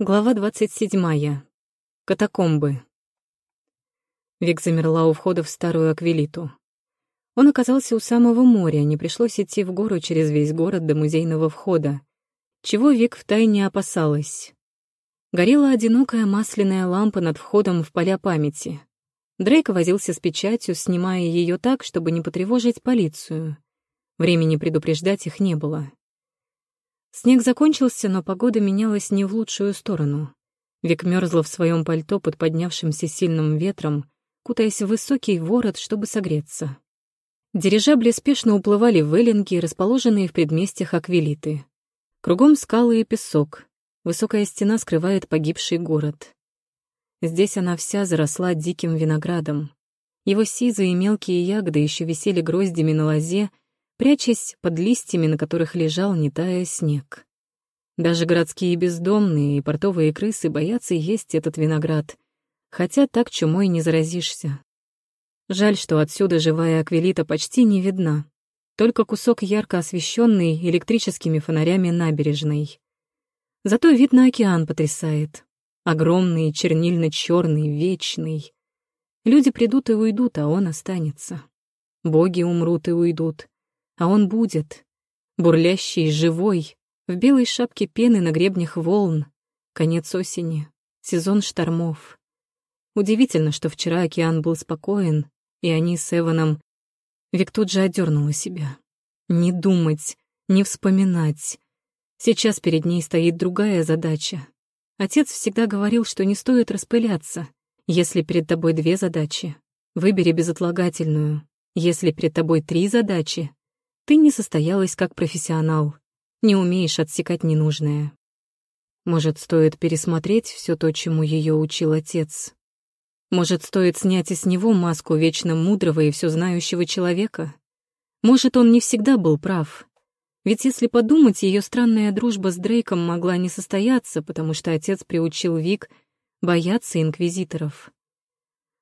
Глава 27. Катакомбы. Вик замерла у входа в старую аквилиту. Он оказался у самого моря, не пришлось идти в гору через весь город до музейного входа, чего Вик втайне опасалась. Горела одинокая масляная лампа над входом в поля памяти. Дрейк возился с печатью, снимая ее так, чтобы не потревожить полицию. Времени предупреждать их не было. Снег закончился, но погода менялась не в лучшую сторону. Вик мерзла в своем пальто под поднявшимся сильным ветром, кутаясь в высокий ворот, чтобы согреться. Дирижабли спешно уплывали в эллинги, расположенные в предместьях Аквилиты. Кругом скалы и песок. Высокая стена скрывает погибший город. Здесь она вся заросла диким виноградом. Его сизые мелкие ягоды еще висели гроздями на лозе, прячась под листьями, на которых лежал, не тая, снег. Даже городские бездомные и портовые крысы боятся есть этот виноград, хотя так чумой не заразишься. Жаль, что отсюда живая аквилита почти не видна, только кусок ярко освещенный электрическими фонарями набережной. Зато вид на океан потрясает. Огромный, чернильно черный вечный. Люди придут и уйдут, а он останется. Боги умрут и уйдут а он будет. Бурлящий, живой, в белой шапке пены на гребнях волн. Конец осени, сезон штормов. Удивительно, что вчера океан был спокоен, и они с Эваном... Вик тут же одернула себя. Не думать, не вспоминать. Сейчас перед ней стоит другая задача. Отец всегда говорил, что не стоит распыляться. Если перед тобой две задачи, выбери безотлагательную. Если перед тобой три задачи, ты не состоялась как профессионал, не умеешь отсекать ненужное. Может, стоит пересмотреть все то, чему ее учил отец? Может, стоит снять и с него маску вечно мудрого и все знающего человека? Может, он не всегда был прав. Ведь если подумать, ее странная дружба с Дрейком могла не состояться, потому что отец приучил Вик бояться инквизиторов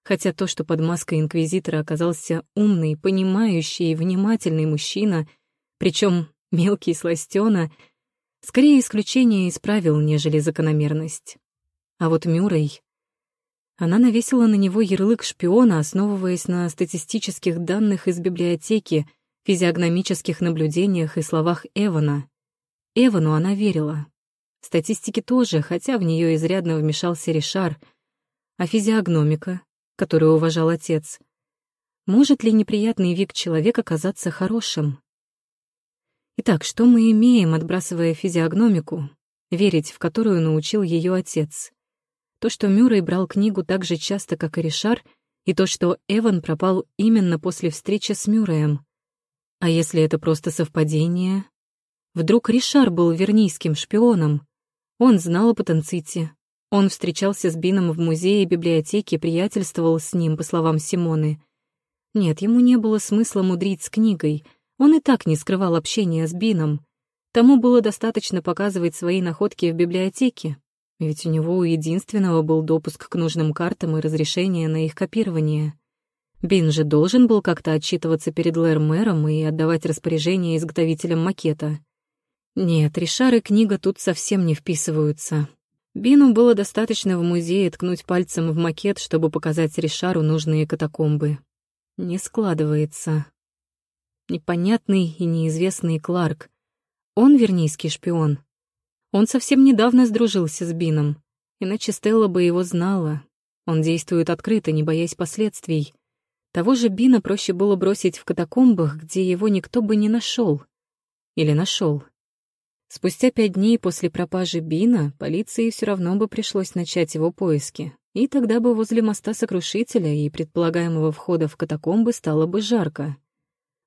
хотя то, что под маской инквизитора оказался умный, понимающий и внимательный мужчина, причем мелкий сластена, скорее исключение из правил, нежели закономерность. А вот Мюррей... Она навесила на него ярлык шпиона, основываясь на статистических данных из библиотеки, физиогномических наблюдениях и словах Эвана. Эвану она верила. Статистики тоже, хотя в нее изрядно вмешался Ришар. А физиогномика? Которую уважал отец. Может ли неприятный вик человека оказаться хорошим? Итак, что мы имеем, отбрасывая физиогномику, верить в которую научил ее отец? То, что Мюррей брал книгу так же часто, как и Ришар, и то, что Эван пропал именно после встречи с Мюрреем. А если это просто совпадение? Вдруг Ришар был вернийским шпионом? Он знал о потенците, он встречался с Бином в музее и библиотеке, приятельствовал с ним, по словам Симоны. Нет, ему не было смысла мудрить с книгой. Он и так не скрывал общения с Бином. Тому было достаточно показывать свои находки в библиотеке, ведь у него у единственного был допуск к нужным картам и разрешение на их копирование. Бин же должен был как-то отчитываться перед лэр-мэром и отдавать распоряжение изготовителям макета. Нет, Ришар и книга тут совсем не вписываются. Бину было достаточно в музее ткнуть пальцем в макет, чтобы показать Ришару нужные катакомбы. Не складывается. Непонятный и неизвестный Кларк. Он вернийский шпион. Он совсем недавно сдружился с Бином, иначе Стелла бы его знала. Он действует открыто, не боясь последствий. Того же Бина проще было бросить в катакомбах, где его никто бы не нашел. Или нашел. Спустя пять дней после пропажи Бина полиции все равно бы пришлось начать его поиски, и тогда бы возле моста Сокрушителя и предполагаемого входа в катакомбы стало бы жарко.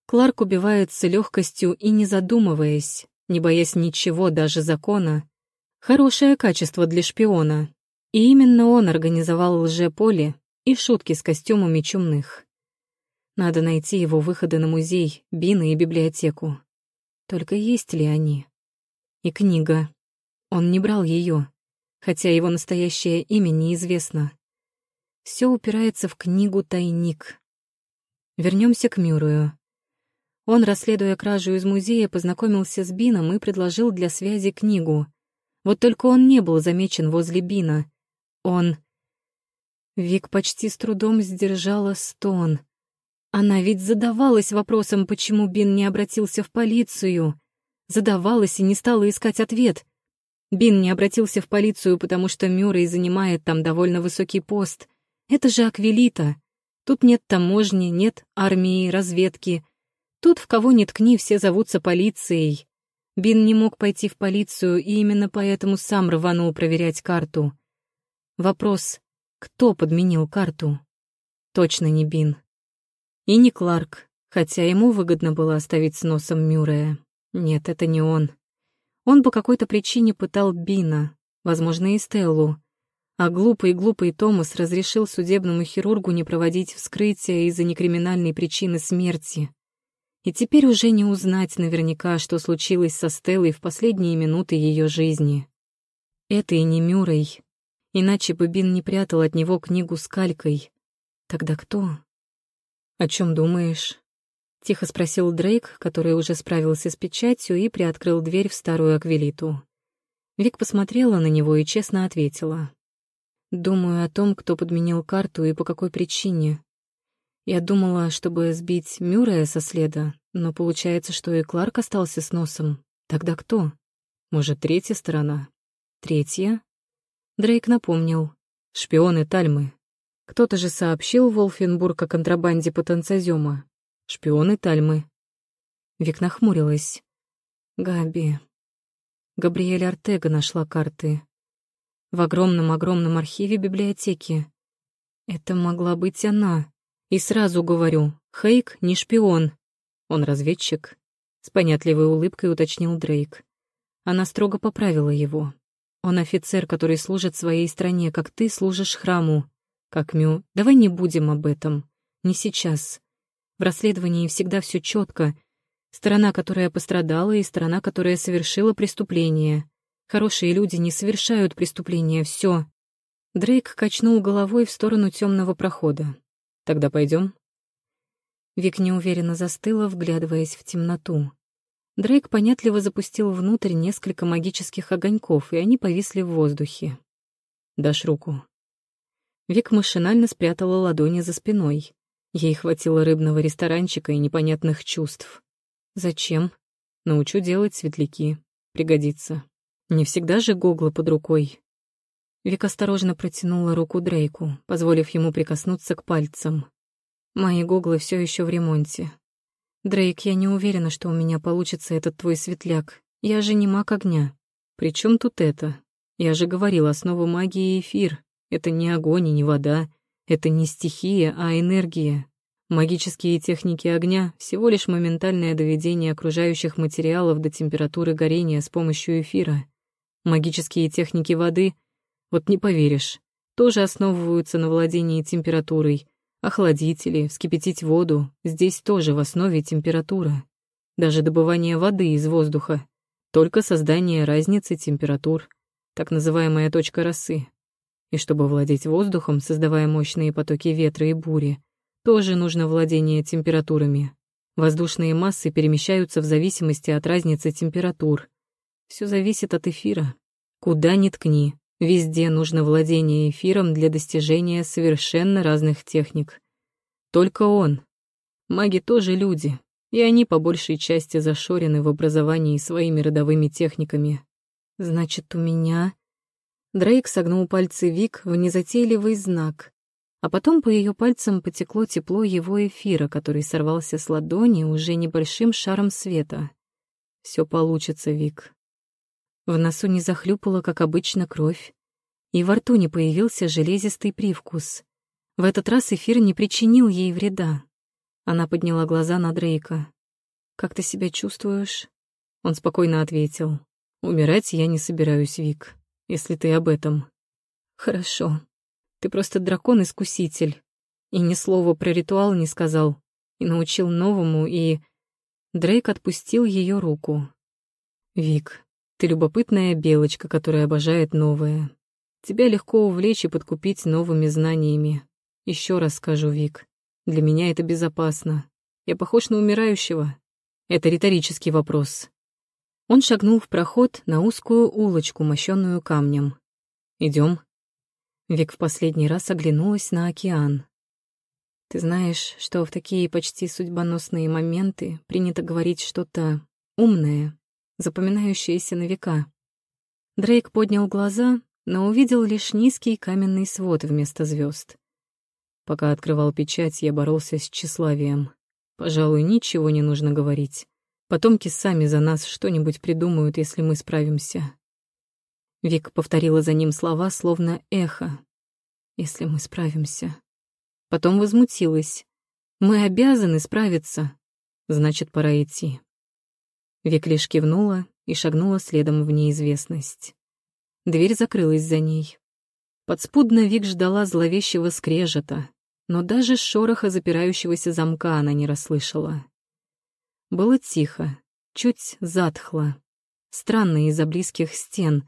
Кларк убивается легкостью и не задумываясь, не боясь ничего, даже закона. Хорошее качество для шпиона. И именно он организовал лжеполе и шутки с костюмами чумных. Надо найти его выходы на музей, Бина и библиотеку. Только есть ли они? И книга. Он не брал ее, хотя его настоящее имя неизвестно. Все упирается в книгу «Тайник». Вернемся к Мюррею. Он, расследуя кражу из музея, познакомился с Бином и предложил для связи книгу. Вот только он не был замечен возле Бина. Он... Вик почти с трудом сдержала стон. Она ведь задавалась вопросом, почему Бин не обратился в полицию. Задавалась и не стала искать ответ. Бин не обратился в полицию, потому что Мюррей занимает там довольно высокий пост. Это же Аквилита. Тут нет таможни, нет армии, разведки. Тут в кого ни ткни, все зовутся полицией. Бин не мог пойти в полицию, и именно поэтому сам рванул проверять карту. Вопрос, кто подменил карту? Точно не Бин. И не Кларк, хотя ему выгодно было оставить с носом Мюррея. Нет, это не он. Он по какой-то причине пытал Бина, возможно, и Стеллу. А глупый-глупый Томас разрешил судебному хирургу не проводить вскрытие из-за некриминальной причины смерти. И теперь уже не узнать наверняка, что случилось со Стеллой в последние минуты ее жизни. Это и не Мюррей. Иначе бы Бин не прятал от него книгу с калькой. Тогда кто? «О чем думаешь?» — тихо спросил Дрейк, который уже справился с печатью и приоткрыл дверь в старую аквилиту. Вик посмотрела на него и честно ответила. «Думаю о том, кто подменил карту и по какой причине. Я думала, чтобы сбить Мюррея со следа, но получается, что и Кларк остался с носом. Тогда кто? Может, третья сторона? Третья?» Дрейк напомнил. «Шпионы Тальмы. Кто-то же сообщил Волфенбург о контрабанде потенциозема. Шпионы Тальмы. Вик нахмурилась. Габи. Габриэль Артега нашла карты. В огромном-огромном архиве библиотеки. Это могла быть она. И сразу говорю, Хейк не шпион. Он разведчик. С понятливой улыбкой уточнил Дрейк. Она строго поправила его. Он офицер, который служит своей стране, как ты служишь храму. Как Мю, давай не будем об этом. Не сейчас. В расследовании всегда все четко. Сторона, которая пострадала, и сторона, которая совершила преступление. Хорошие люди не совершают преступления, все. Дрейк качнул головой в сторону темного прохода. Тогда пойдем. Вик неуверенно застыла, вглядываясь в темноту. Дрейк понятливо запустил внутрь несколько магических огоньков, и они повисли в воздухе. «Дашь руку». Вик машинально спрятала ладони за спиной. Ей хватило рыбного ресторанчика и непонятных чувств. Зачем? Научу делать светляки. Пригодится. Не всегда же гоглы под рукой. Вик осторожно протянула руку Дрейку, позволив ему прикоснуться к пальцам. Мои гоглы все еще в ремонте. Дрейк, я не уверена, что у меня получится этот твой светляк. Я же не маг огня. Причем тут это? Я же говорила, основа магии — эфир. Это не огонь и не вода. Это не стихия, а энергия. Магические техники огня — всего лишь моментальное доведение окружающих материалов до температуры горения с помощью эфира. Магические техники воды, вот не поверишь, тоже основываются на владении температурой. Охладители, вскипятить воду — здесь тоже в основе температура. Даже добывание воды из воздуха — только создание разницы температур, так называемая точка росы. И чтобы владеть воздухом, создавая мощные потоки ветра и бури, тоже нужно владение температурами. Воздушные массы перемещаются в зависимости от разницы температур. Все зависит от эфира. Куда ни ткни, везде нужно владение эфиром для достижения совершенно разных техник. Только он. Маги тоже люди, и они по большей части зашорены в образовании своими родовыми техниками. Значит, у меня Дрейк согнул пальцы Вик в незатейливый знак, а потом по ее пальцам потекло тепло его эфира, который сорвался с ладони уже небольшим шаром света. Все получится, Вик. В носу не захлюпала, как обычно, кровь, и во рту не появился железистый привкус. В этот раз эфир не причинил ей вреда. Она подняла глаза на Дрейка. «Как ты себя чувствуешь?» Он спокойно ответил. «Умирать я не собираюсь, Вик если ты об этом. Хорошо. Ты просто дракон-искуситель. И ни слова про ритуал не сказал. И научил новому, и... Дрейк отпустил ее руку. Вик, ты любопытная белочка, которая обожает новое. Тебя легко увлечь и подкупить новыми знаниями. Еще раз скажу, Вик, для меня это безопасно. Я похож на умирающего. Это риторический вопрос. Он шагнул в проход на узкую улочку, мощенную камнем. Идем. Вик в последний раз оглянулась на океан. Ты знаешь, что в такие почти судьбоносные моменты принято говорить что-то умное, запоминающееся на века. Дрейк поднял глаза, но увидел лишь низкий каменный свод вместо звезд. Пока открывал печать, я боролся с тщеславием. Пожалуй, ничего не нужно говорить. Потомки сами за нас что-нибудь придумают, если мы справимся. Вик повторила за ним слова, словно эхо. «Если мы справимся». Потом возмутилась. «Мы обязаны справиться. Значит, пора идти». Вик лишь кивнула и шагнула следом в неизвестность. Дверь закрылась за ней. Подспудно Вик ждала зловещего скрежета, но даже шороха запирающегося замка она не расслышала. Было тихо, чуть затхло. Странно из-за близких стен.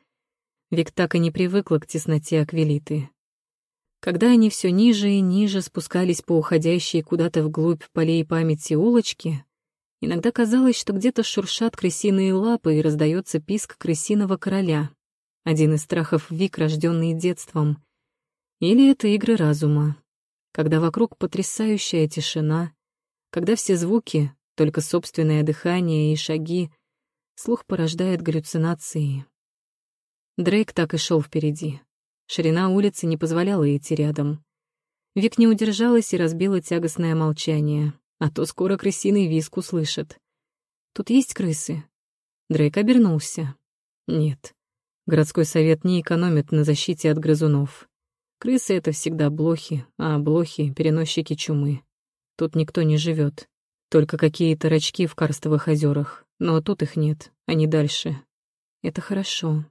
Вик так и не привыкла к тесноте аквилиты. Когда они все ниже и ниже спускались по уходящей куда-то вглубь полей памяти улочки, иногда казалось, что где-то шуршат крысиные лапы и раздается писк крысиного короля. Один из страхов Вик, рожденный детством. Или это игры разума, когда вокруг потрясающая тишина, когда все звуки, только собственное дыхание и шаги, слух порождает галлюцинации. Дрейк так и шел впереди. Ширина улицы не позволяла идти рядом. Вик не удержалась и разбила тягостное молчание, а то скоро крысиный виск услышит. «Тут есть крысы?» Дрейк обернулся. «Нет. Городской совет не экономит на защите от грызунов. Крысы — это всегда блохи, а блохи — переносчики чумы. Тут никто не живет, Только какие-то рачки в карстовых озерах. Но тут их нет, они дальше. Это хорошо.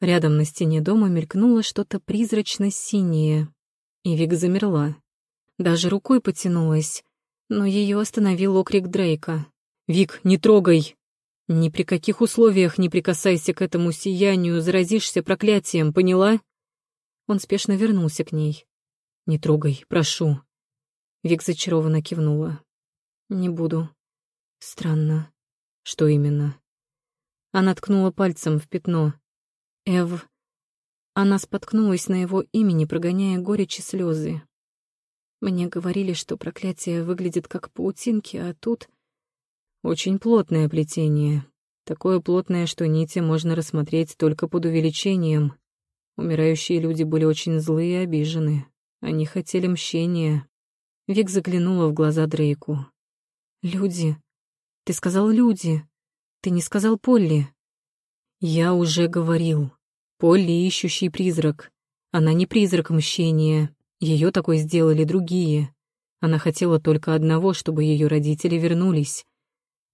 Рядом на стене дома мелькнуло что-то призрачно-синее, и Вик замерла. Даже рукой потянулась, но ее остановил окрик Дрейка. «Вик, не трогай!» «Ни при каких условиях не прикасайся к этому сиянию, заразишься проклятием, поняла?» Он спешно вернулся к ней. «Не трогай, прошу». Вик зачарованно кивнула. «Не буду. Странно. Что именно?» Она ткнула пальцем в пятно. Эв... Она споткнулась на его имени, прогоняя горечь и слезы. Мне говорили, что проклятие выглядит как паутинки, а тут... Очень плотное плетение. Такое плотное, что нити можно рассмотреть только под увеличением. Умирающие люди были очень злые и обижены. Они хотели мщения. Вик заглянула в глаза Дрейку. «Люди. Ты сказал люди. Ты не сказал Полли». «Я уже говорил. Полли — ищущий призрак. Она не призрак мщения. Ее такой сделали другие. Она хотела только одного, чтобы ее родители вернулись.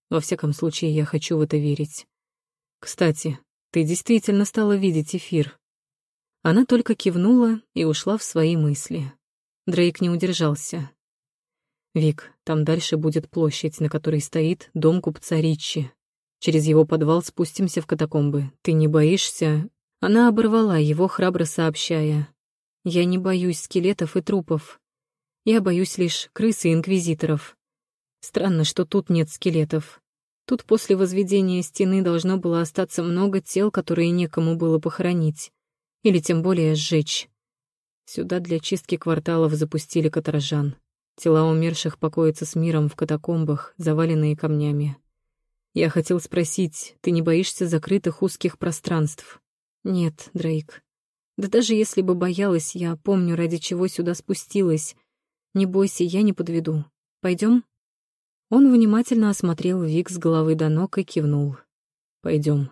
Во всяком случае, я хочу в это верить. Кстати, ты действительно стала видеть эфир. Она только кивнула и ушла в свои мысли. Дрейк не удержался. «Вик, там дальше будет площадь, на которой стоит дом купца Ричи. Через его подвал спустимся в катакомбы. Ты не боишься?» Она оборвала его, храбро сообщая. «Я не боюсь скелетов и трупов. Я боюсь лишь крыс и инквизиторов. Странно, что тут нет скелетов. Тут после возведения стены должно было остаться много тел, которые некому было похоронить. Или тем более сжечь. Сюда для чистки кварталов запустили каторжан. Тела умерших покоятся с миром в катакомбах, заваленные камнями. Я хотел спросить, ты не боишься закрытых узких пространств? Нет, Дрейк. Да даже если бы боялась, я помню, ради чего сюда спустилась. Не бойся, я не подведу. Пойдем? Он внимательно осмотрел Вик с головы до ног и кивнул. Пойдем.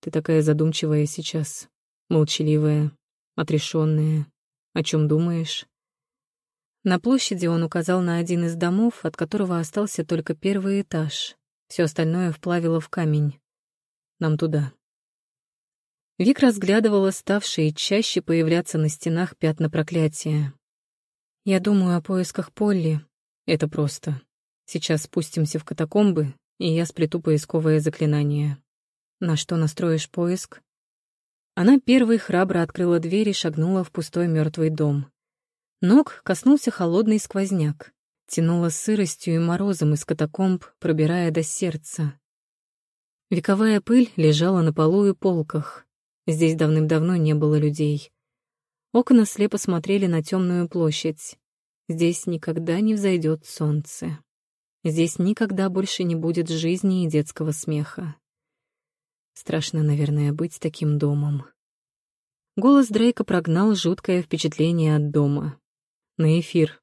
Ты такая задумчивая сейчас, молчаливая, отрешенная. О чем думаешь? На площади он указал на один из домов, от которого остался только первый этаж. Все остальное вплавило в камень. Нам туда. Вик разглядывала ставшие чаще появляться на стенах пятна проклятия. «Я думаю о поисках Полли. Это просто. Сейчас спустимся в катакомбы, и я сплету поисковое заклинание. На что настроишь поиск?» Она первой храбро открыла дверь и шагнула в пустой мертвый дом. Ног коснулся холодный сквозняк. Тянуло сыростью и морозом из катакомб, пробирая до сердца. Вековая пыль лежала на полу и полках. Здесь давным-давно не было людей. Окна слепо смотрели на темную площадь. Здесь никогда не взойдет солнце. Здесь никогда больше не будет жизни и детского смеха. Страшно, наверное, быть таким домом. Голос Дрейка прогнал жуткое впечатление от дома. На эфир.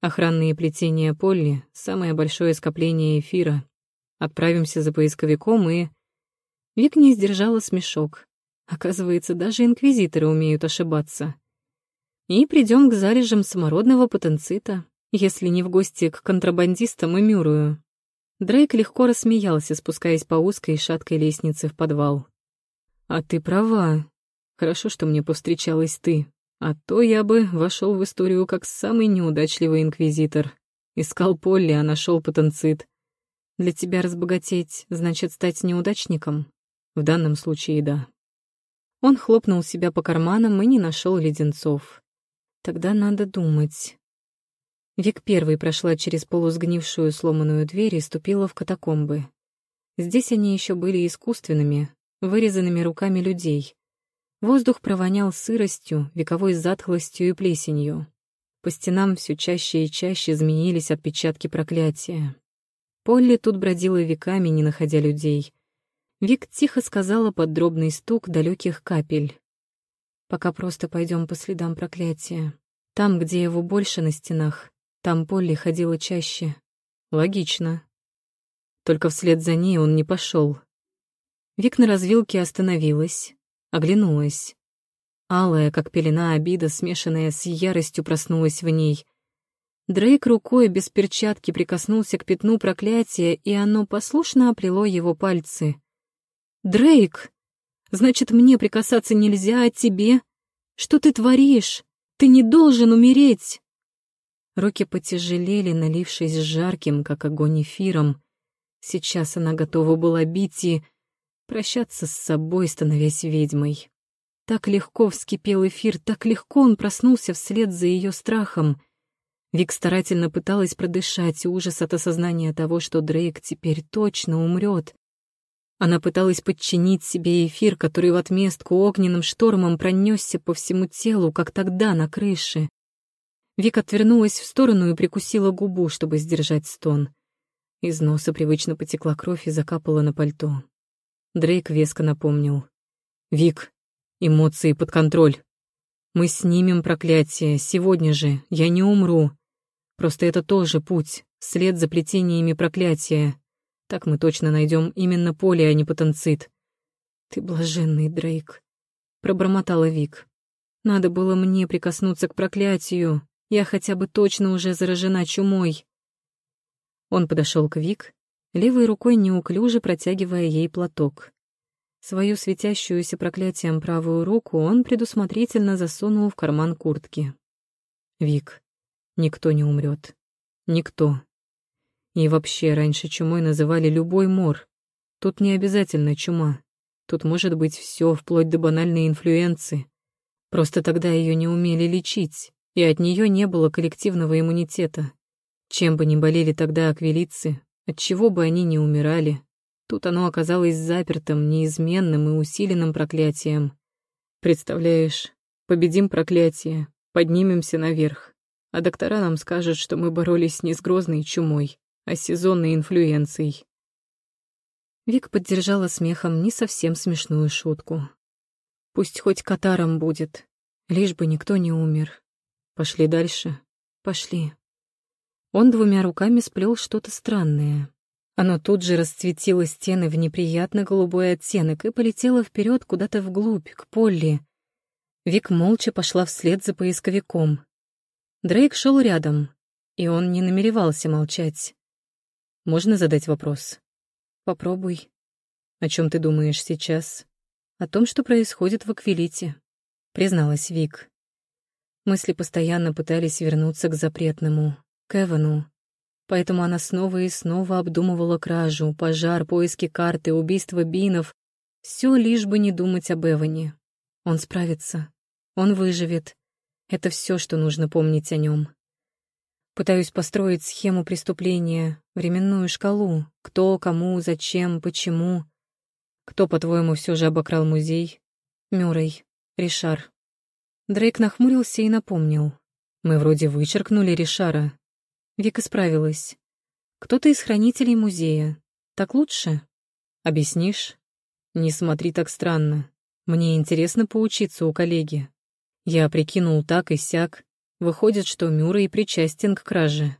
Охранные плетения Полли — самое большое скопление эфира. Отправимся за поисковиком и... Вик не сдержала смешок. Оказывается, даже инквизиторы умеют ошибаться и придем к залежам самородного потенцита, если не в гости к контрабандистам и Мюрую. Дрейк легко рассмеялся, спускаясь по узкой шаткой лестнице в подвал. «А ты права. Хорошо, что мне повстречалась ты. А то я бы вошел в историю как самый неудачливый инквизитор. Искал Полли, а нашел потенцит. Для тебя разбогатеть значит стать неудачником? В данном случае да». Он хлопнул себя по карманам и не нашел леденцов. Тогда надо думать. Вик первой прошла через полусгнившую сломанную дверь и ступила в катакомбы. Здесь они еще были искусственными, вырезанными руками людей. Воздух провонял сыростью, вековой затхлостью и плесенью. По стенам все чаще и чаще изменились отпечатки проклятия. Полли тут бродила веками, не находя людей. Вик тихо сказала под дробный стук далеких капель. Пока просто пойдем по следам проклятия. Там, где его больше на стенах, там Полли ходила чаще. Логично. Только вслед за ней он не пошел. Вик на развилке остановилась, оглянулась. Алая, как пелена обида, смешанная с яростью, проснулась в ней. Дрейк рукой без перчатки прикоснулся к пятну проклятия, и оно послушно оплело его пальцы. «Дрейк!» Значит, мне прикасаться нельзя, а тебе? Что ты творишь? Ты не должен умереть!» Руки потяжелели, налившись жарким, как огонь эфиром. Сейчас она готова была бить и прощаться с собой, становясь ведьмой. Так легко вскипел эфир, так легко он проснулся вслед за ее страхом. Вик старательно пыталась продышать ужас от осознания того, что Дрейк теперь точно умрет. Она пыталась подчинить себе эфир, который в отместку огненным штормом пронесся по всему телу, как тогда на крыше. Вик отвернулась в сторону и прикусила губу, чтобы сдержать стон. Из носа привычно потекла кровь и закапала на пальто. Дрейк веско напомнил. «Вик, эмоции под контроль. Мы снимем проклятие, сегодня же, я не умру. Просто это тоже путь, след за плетениями проклятия. Так мы точно найдем именно поле, а не потенцит. Ты блаженный, Дрейк, пробормотала Вик. Надо было мне прикоснуться к проклятию. Я хотя бы точно уже заражена чумой. Он подошел к Вик, левой рукой неуклюже протягивая ей платок. Свою светящуюся проклятием правую руку он предусмотрительно засунул в карман куртки. «Вик, никто не умрет. Никто. И вообще, раньше чумой называли любой мор. Тут не обязательно чума. Тут может быть все, вплоть до банальной инфлюенции. Просто тогда ее не умели лечить, и от нее не было коллективного иммунитета. Чем бы ни болели тогда аквилицы, от чего бы они ни умирали, тут оно оказалось запертым, неизменным и усиленным проклятием. Представляешь, победим проклятие, поднимемся наверх, а доктора нам скажут, что мы боролись не с грозной чумой, а сезонной инфлюенцией. Вик поддержала смехом не совсем смешную шутку. Пусть хоть катаром будет, лишь бы никто не умер. Пошли дальше. Пошли. Он двумя руками сплел что-то странное. Оно тут же расцветило стены в неприятно голубой оттенок и полетело вперед куда-то вглубь, к Полли. Вик молча пошла вслед за поисковиком. Дрейк шел рядом, и он не намеревался молчать. Можно задать вопрос? Попробуй. О чем ты думаешь сейчас? О том, что происходит в Аквилите, призналась Вик. Мысли постоянно пытались вернуться к запретному, к Эвану. Поэтому она снова и снова обдумывала кражу, пожар, поиски карты, убийство Бинов. Все лишь бы не думать об Эване. Он справится. Он выживет. Это все, что нужно помнить о нем. Пытаюсь построить схему преступления, временную шкалу, кто, кому, зачем, почему. Кто, по-твоему, все же обокрал музей? Мюррей, Ришар. Дрейк нахмурился и напомнил. Мы вроде вычеркнули Ришара. Вика справилась. Кто-то из хранителей музея. Так лучше? Объяснишь? Не смотри так странно. Мне интересно поучиться у коллеги. Я прикинул так и сяк. Выходит, что Мюррей причастен к краже.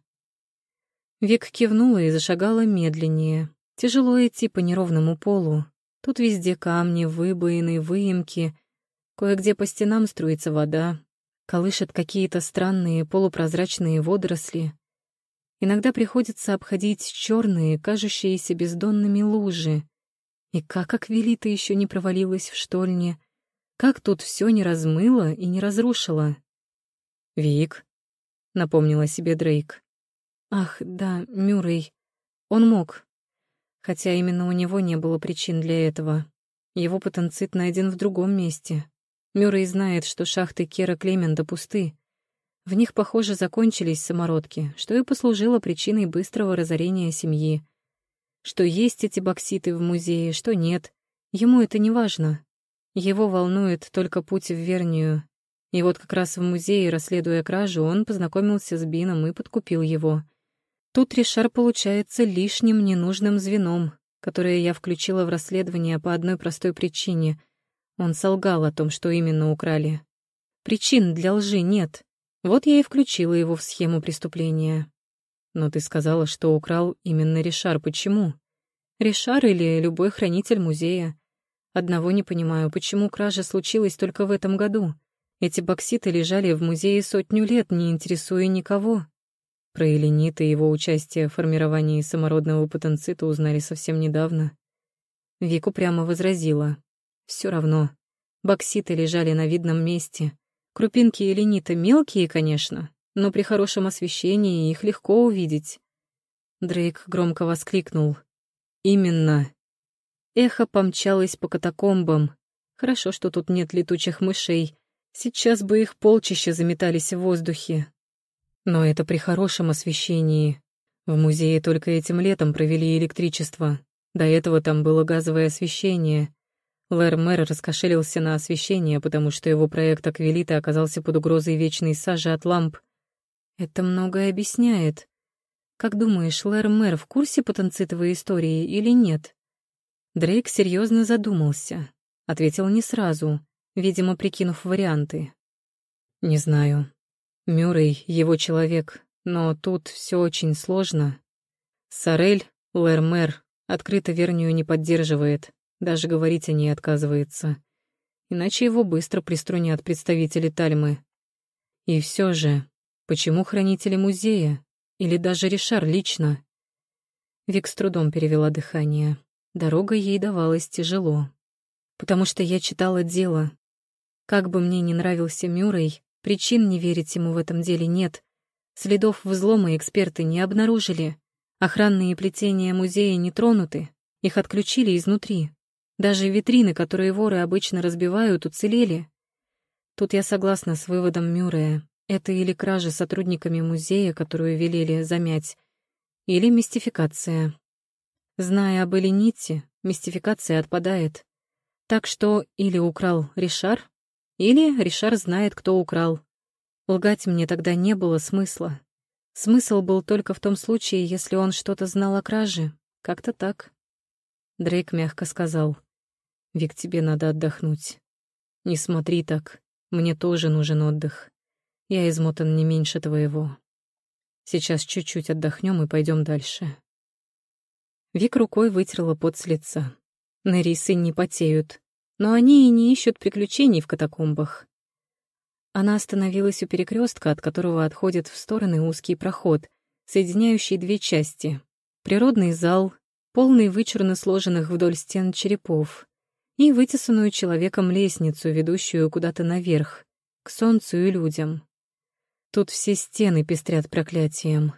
Вик кивнула и зашагала медленнее. Тяжело идти по неровному полу. Тут везде камни, выбоины, выемки. Кое-где по стенам струится вода. Колышет какие-то странные полупрозрачные водоросли. Иногда приходится обходить черные, кажущиеся бездонными лужи. И как Аквилита еще не провалилась в штольне, как тут все не размыло и не разрушило. «Вик», — напомнила себе Дрейк. «Ах, да, Мюррей. Он мог, Хотя именно у него не было причин для этого. Его потенцит найден в другом месте. Мюррей знает, что шахты Кера Клемента пусты. В них, похоже, закончились самородки, что и послужило причиной быстрого разорения семьи. Что есть эти бокситы в музее, что нет. Ему это не важно. Его волнует только путь в Вернию. И вот как раз в музее, расследуя кражу, он познакомился с Бином и подкупил его — Тут Ришар получается лишним ненужным звеном, которое я включила в расследование по одной простой причине. Он солгал о том, что именно украли. Причин для лжи нет. Вот я и включила его в схему преступления. Но ты сказала, что украл именно Ришар. Почему? Ришар или любой хранитель музея. Одного не понимаю, почему кража случилась только в этом году. Эти бокситы лежали в музее сотню лет, не интересуя никого. Про Эленит и его участие в формировании самородного потенцита узнали совсем недавно. Вику прямо возразила. Все равно. Бокситы лежали на видном месте. Крупинки эленита мелкие, конечно, но при хорошем освещении их легко увидеть. Дрейк громко воскликнул. «Именно!» Эхо помчалось по катакомбам. Хорошо, что тут нет летучих мышей. Сейчас бы их полчища заметались в воздухе. Но это при хорошем освещении. В музее только этим летом провели электричество. До этого там было газовое освещение. Лэр-мэр раскошелился на освещение, потому что его проект Аквилита оказался под угрозой вечной сажи от ламп. Это многое объясняет. Как думаешь, Лэр-мэр в курсе потенцитовой истории или нет? Дрейк серьезно задумался. Ответил не сразу, видимо, прикинув варианты. «Не знаю. Мюррей — его человек, но тут все очень сложно. Сорель, Лермер, открыто Вернию не поддерживает, даже говорить о ней отказывается. Иначе его быстро приструнят представители Тальмы. И все же, почему хранители музея? Или даже Ришар лично? Вик с трудом перевела дыхание. Дорога ей давалась тяжело. Потому что я читала дело. Как бы мне ни нравился Мюррей, Причин не верить ему в этом деле нет. Следов взлома эксперты не обнаружили. Охранные плетения музея не тронуты. Их отключили изнутри. Даже витрины, которые воры обычно разбивают, уцелели. Тут я согласна с выводом Мюррея. Это или кража сотрудниками музея, которую велели замять, или мистификация. Зная об Элените, мистификация отпадает. Так что или украл Ришар, или Ришар знает, кто украл. Лгать мне тогда не было смысла. Смысл был только в том случае, если он что-то знал о краже. Как-то так. Дрейк мягко сказал. «Вик, тебе надо отдохнуть. Не смотри так. Мне тоже нужен отдых. Я измотан не меньше твоего. Сейчас чуть-чуть отдохнем и пойдем дальше». Вик рукой вытерла пот с лица. Нерисы не потеют, но они и не ищут приключений в катакомбах. Она остановилась у перекрестка, от которого отходит в стороны узкий проход, соединяющий две части. Природный зал, полный вычурно сложенных вдоль стен черепов, и вытесанную человеком лестницу, ведущую куда-то наверх, к солнцу и людям. Тут все стены пестрят проклятием.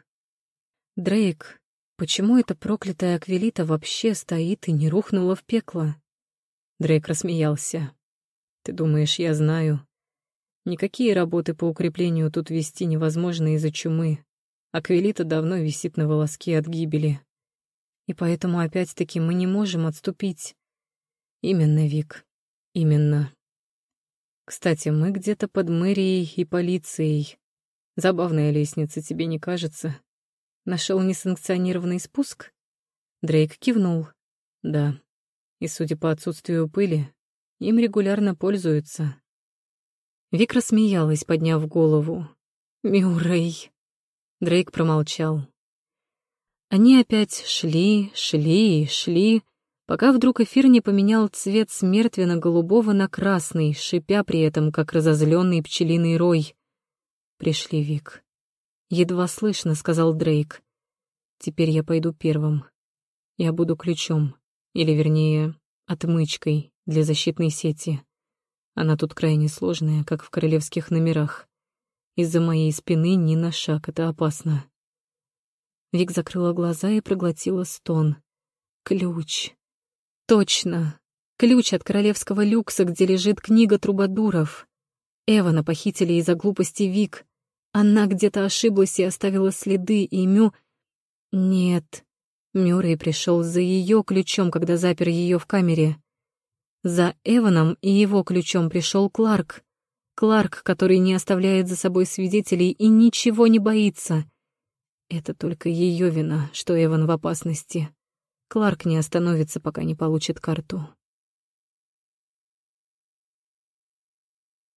Дрейк, почему эта проклятая аквилита вообще стоит и не рухнула в пекло? Дрейк рассмеялся. «Ты думаешь, я знаю? Никакие работы по укреплению тут вести невозможно из-за чумы. Аквилита давно висит на волоске от гибели. И поэтому опять-таки мы не можем отступить. Именно, Вик. Именно. Кстати, мы где-то под мэрией и полицией. Забавная лестница, тебе не кажется? Нашел несанкционированный спуск? Дрейк кивнул. Да. И, судя по отсутствию пыли, им регулярно пользуются. Вик рассмеялась, подняв голову. «Мюррей!» Дрейк промолчал. Они опять шли, шли и шли, пока вдруг эфир не поменял цвет с мертвенно-голубого на красный, шипя при этом, как разозленный пчелиный рой. «Пришли, Вик». «Едва слышно», — сказал Дрейк. «Теперь я пойду первым. Я буду ключом, или, вернее, отмычкой для защитной сети. Она тут крайне сложная, как в королевских номерах. Из-за моей спины ни на шаг, это опасно». Вик закрыла глаза и проглотила стон. Ключ. Точно. Ключ от королевского люкса, где лежит книга трубадуров. Эвана похитили из-за глупости Вик. Она где-то ошиблась и оставила следы, и Мю... Нет. Мюррей пришел за ее ключом, когда запер ее в камере. За Эваном и его ключом пришел Кларк. Кларк, который не оставляет за собой свидетелей и ничего не боится — это только ее вина, что Эван в опасности. Кларк не остановится, пока не получит карту.